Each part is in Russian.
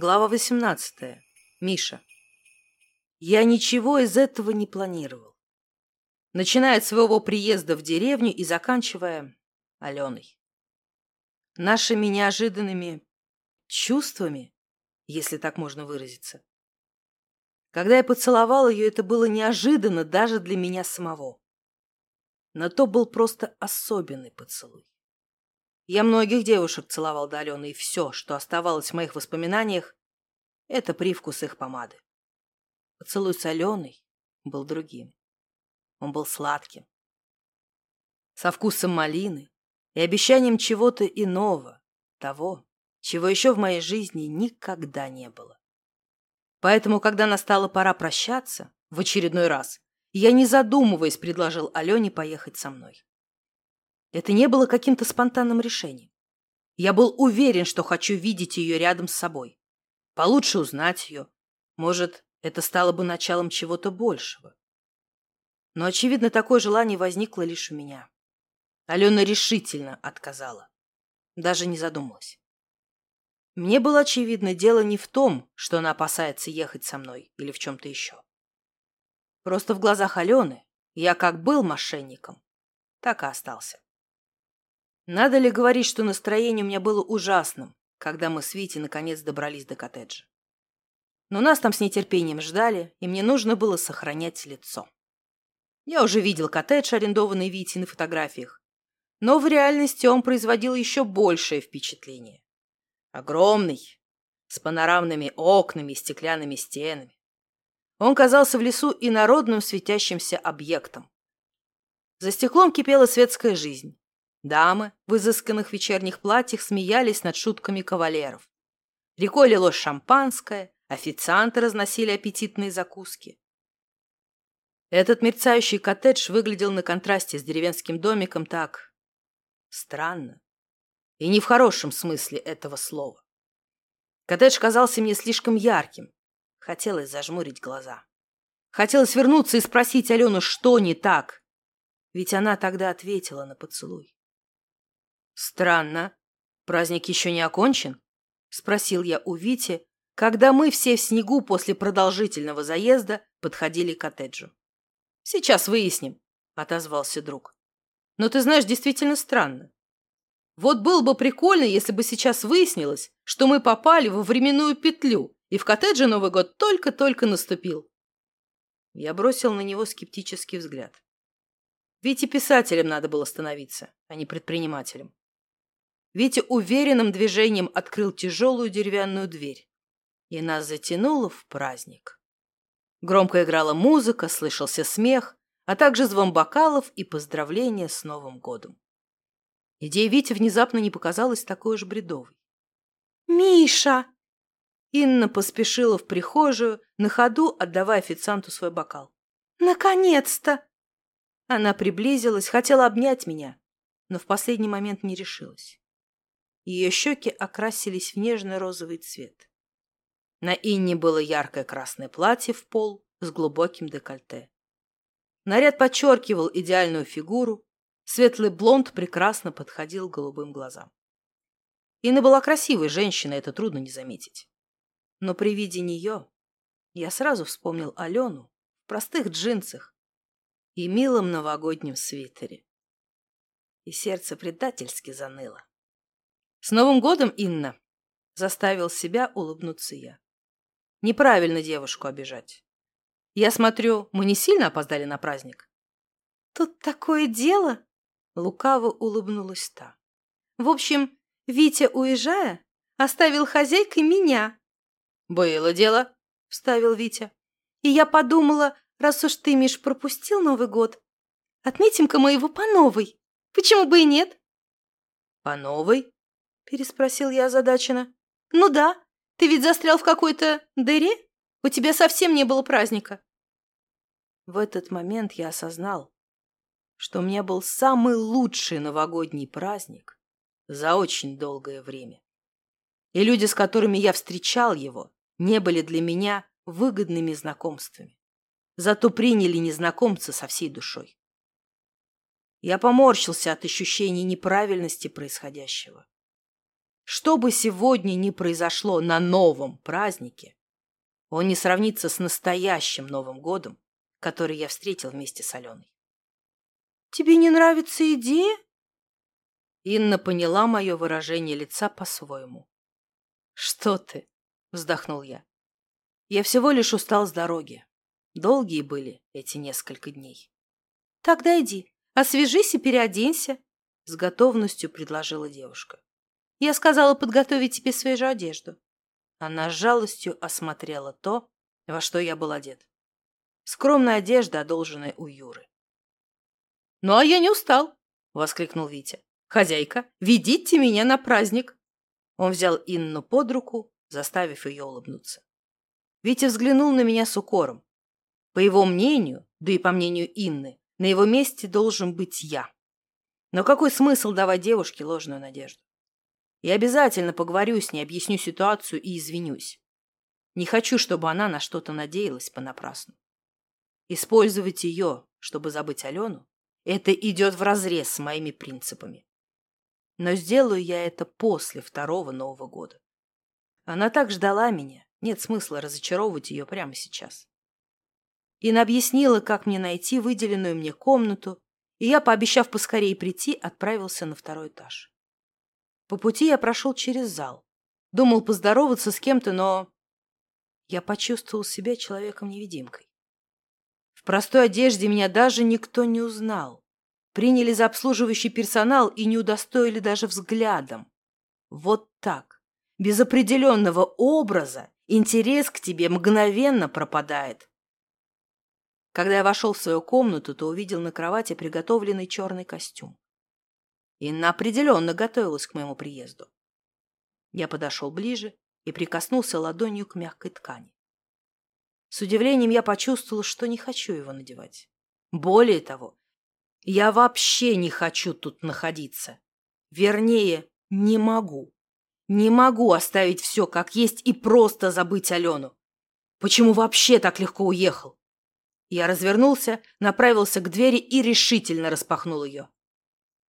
Глава 18. Миша. Я ничего из этого не планировал. Начиная от своего приезда в деревню и заканчивая Аленой. Нашими неожиданными чувствами, если так можно выразиться. Когда я поцеловал ее, это было неожиданно даже для меня самого. Но то был просто особенный поцелуй. Я многих девушек целовал до Алены, и все, что оставалось в моих воспоминаниях, это привкус их помады. Поцелуй с Аленой был другим. Он был сладким. Со вкусом малины и обещанием чего-то иного, того, чего еще в моей жизни никогда не было. Поэтому, когда настала пора прощаться, в очередной раз, я, не задумываясь, предложил Алене поехать со мной. Это не было каким-то спонтанным решением. Я был уверен, что хочу видеть ее рядом с собой. Получше узнать ее. Может, это стало бы началом чего-то большего. Но, очевидно, такое желание возникло лишь у меня. Алена решительно отказала. Даже не задумалась. Мне было очевидно, дело не в том, что она опасается ехать со мной или в чем-то еще. Просто в глазах Алены я как был мошенником, так и остался. Надо ли говорить, что настроение у меня было ужасным, когда мы с Витей наконец добрались до коттеджа. Но нас там с нетерпением ждали, и мне нужно было сохранять лицо. Я уже видел коттедж, арендованный Витей на фотографиях, но в реальности он производил еще большее впечатление. Огромный, с панорамными окнами и стеклянными стенами. Он казался в лесу инородным светящимся объектом. За стеклом кипела светская жизнь. Дамы в изысканных вечерних платьях смеялись над шутками кавалеров. Рекой лилось шампанское, официанты разносили аппетитные закуски. Этот мерцающий коттедж выглядел на контрасте с деревенским домиком так странно. И не в хорошем смысле этого слова. Коттедж казался мне слишком ярким. Хотелось зажмурить глаза. Хотелось вернуться и спросить Алену, что не так. Ведь она тогда ответила на поцелуй. «Странно. Праздник еще не окончен?» — спросил я у Вити, когда мы все в снегу после продолжительного заезда подходили к коттеджу. «Сейчас выясним», — отозвался друг. «Но ты знаешь, действительно странно. Вот было бы прикольно, если бы сейчас выяснилось, что мы попали во временную петлю, и в коттедже Новый год только-только наступил». Я бросил на него скептический взгляд. Ведь писателем надо было становиться, а не предпринимателем. Витя уверенным движением открыл тяжелую деревянную дверь, и нас затянуло в праздник. Громко играла музыка, слышался смех, а также звон бокалов и поздравления с Новым годом. Идея Вити внезапно не показалась такой уж бредовой. «Миша!» Инна поспешила в прихожую, на ходу отдавая официанту свой бокал. «Наконец-то!» Она приблизилась, хотела обнять меня, но в последний момент не решилась. Ее щеки окрасились в нежный розовый цвет. На Инне было яркое красное платье в пол с глубоким декольте. Наряд подчеркивал идеальную фигуру, светлый блонд прекрасно подходил голубым глазам. Инна была красивой женщиной, это трудно не заметить. Но при виде нее я сразу вспомнил Алену в простых джинсах и милом новогоднем свитере. И сердце предательски заныло. «С Новым годом, Инна!» — заставил себя улыбнуться я. «Неправильно девушку обижать. Я смотрю, мы не сильно опоздали на праздник?» «Тут такое дело!» — лукаво улыбнулась та. «В общем, Витя, уезжая, оставил хозяйкой меня». «Было дело», — вставил Витя. «И я подумала, раз уж ты, Миш, пропустил Новый год, отметим-ка мы его по новой. Почему бы и нет?» «По новой?» Переспросил я озадаченно. «Ну да, ты ведь застрял в какой-то дыре? У тебя совсем не было праздника». В этот момент я осознал, что у меня был самый лучший новогодний праздник за очень долгое время. И люди, с которыми я встречал его, не были для меня выгодными знакомствами. Зато приняли незнакомца со всей душой. Я поморщился от ощущения неправильности происходящего. Что бы сегодня ни произошло на новом празднике, он не сравнится с настоящим Новым годом, который я встретил вместе с Аленой. «Тебе не нравится идея?» Инна поняла мое выражение лица по-своему. «Что ты?» — вздохнул я. «Я всего лишь устал с дороги. Долгие были эти несколько дней». «Тогда иди, освежись и переоденься», — с готовностью предложила девушка. «Я сказала подготовить тебе свежую одежду». Она с жалостью осмотрела то, во что я был одет. Скромная одежда, одолженная у Юры. «Ну, а я не устал!» — воскликнул Витя. «Хозяйка, ведите меня на праздник!» Он взял Инну под руку, заставив ее улыбнуться. Витя взглянул на меня с укором. По его мнению, да и по мнению Инны, на его месте должен быть я. Но какой смысл давать девушке ложную надежду? Я обязательно поговорю с ней, объясню ситуацию и извинюсь. Не хочу, чтобы она на что-то надеялась понапрасну. Использовать ее, чтобы забыть Алену, это идет вразрез с моими принципами. Но сделаю я это после второго Нового года. Она так ждала меня, нет смысла разочаровывать ее прямо сейчас. Ина объяснила, как мне найти выделенную мне комнату, и я, пообещав поскорее прийти, отправился на второй этаж. По пути я прошел через зал. Думал поздороваться с кем-то, но... Я почувствовал себя человеком-невидимкой. В простой одежде меня даже никто не узнал. Приняли за обслуживающий персонал и не удостоили даже взглядом. Вот так, без определенного образа, интерес к тебе мгновенно пропадает. Когда я вошел в свою комнату, то увидел на кровати приготовленный черный костюм. Инна определенно готовилась к моему приезду. Я подошел ближе и прикоснулся ладонью к мягкой ткани. С удивлением я почувствовал, что не хочу его надевать. Более того, я вообще не хочу тут находиться. Вернее, не могу. Не могу оставить все как есть и просто забыть Алену. Почему вообще так легко уехал? Я развернулся, направился к двери и решительно распахнул ее.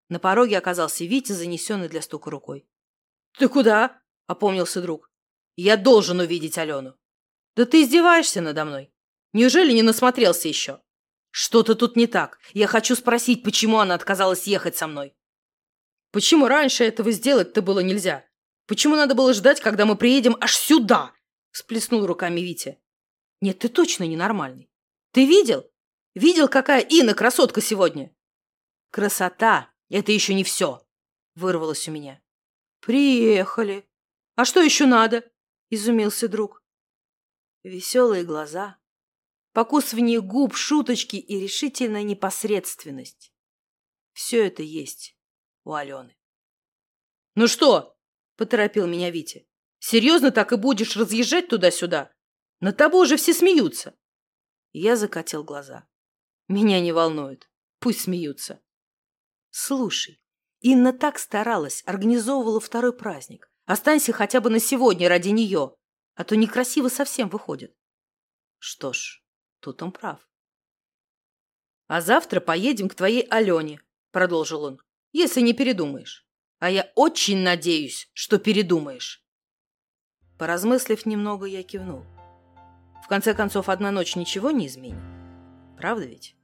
На пороге оказался Витя, занесенный для стука рукой. «Ты куда?» — опомнился друг. «Я должен увидеть Алену». «Да ты издеваешься надо мной? Неужели не насмотрелся еще?» «Что-то тут не так. Я хочу спросить, почему она отказалась ехать со мной». «Почему раньше этого сделать-то было нельзя? Почему надо было ждать, когда мы приедем аж сюда?» — всплеснул руками Витя. «Нет, ты точно ненормальный. Ты видел? Видел, какая Инна красотка сегодня?» «Красота это еще не все, вырвалось у меня. Приехали. А что еще надо? Изумился друг. Веселые глаза, покусывание губ, шуточки и решительная непосредственность. Все это есть у Алены. «Ну что?» – поторопил меня Витя. «Серьезно так и будешь разъезжать туда-сюда? На тобой же все смеются!» Я закатил глаза. «Меня не волнует. Пусть смеются. Слушай, Инна так старалась, организовывала второй праздник. Останься хотя бы на сегодня ради нее, а то некрасиво совсем выходит. Что ж, тут он прав. А завтра поедем к твоей Алене, продолжил он, если не передумаешь. А я очень надеюсь, что передумаешь. Поразмыслив немного, я кивнул. В конце концов, одна ночь ничего не изменит. Правда ведь?